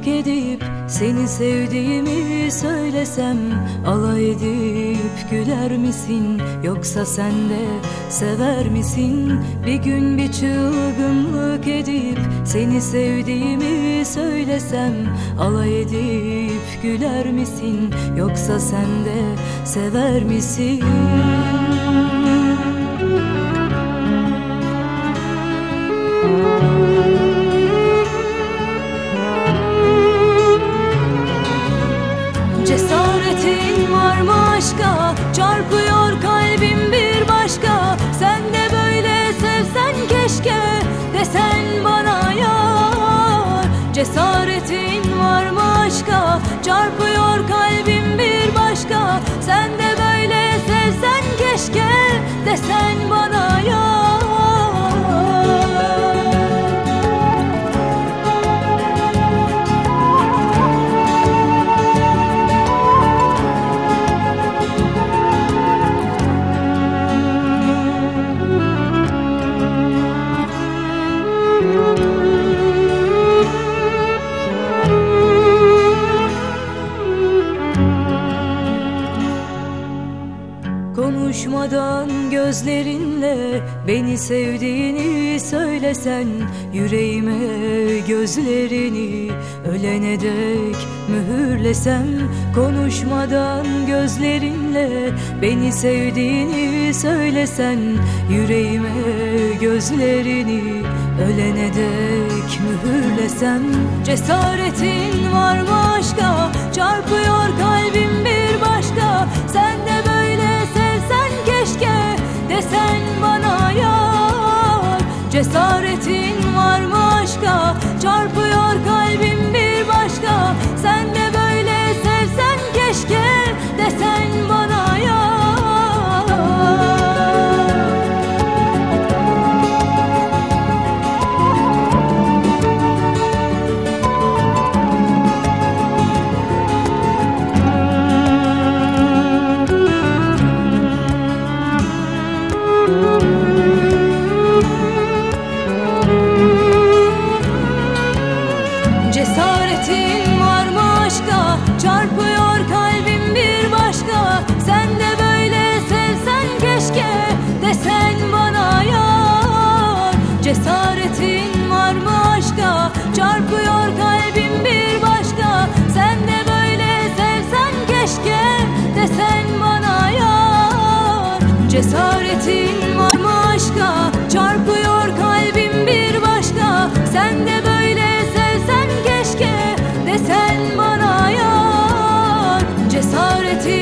çılgınlık edip Seni sevdiğimi söylesem Alay edip güler misin? Yoksa sen de sever misin? Bir gün bir çılgınlık edip Seni sevdiğimi söylesem Alay edip güler misin? Yoksa sen de sever misin Cesaretin var mı aşka? Çarpıyor kalbim bir başka. Sen de böyle sevsen keşke Desen bana Konuşmadan gözlerinle beni sevdiğini söylesen Yüreğime gözlerini ölene dek mühürlesem. Konuşmadan gözlerinle beni sevdiğini söylesen Yüreğime gözlerini ölene dek mühürlesem. Cesaretin var mı aşka? Çarpıyor yar Cesaretin var mı aşka Çarpıyor kalbim bir başka. Sen de böyle sevsen keşke Desen bana yar. Cesaretin var mı aşka Çarpıyor kalbim bir başka. Sen de böyle sevsen keşke Desen bana yar. Cesaretin var mı aşka Çarpıyor eternity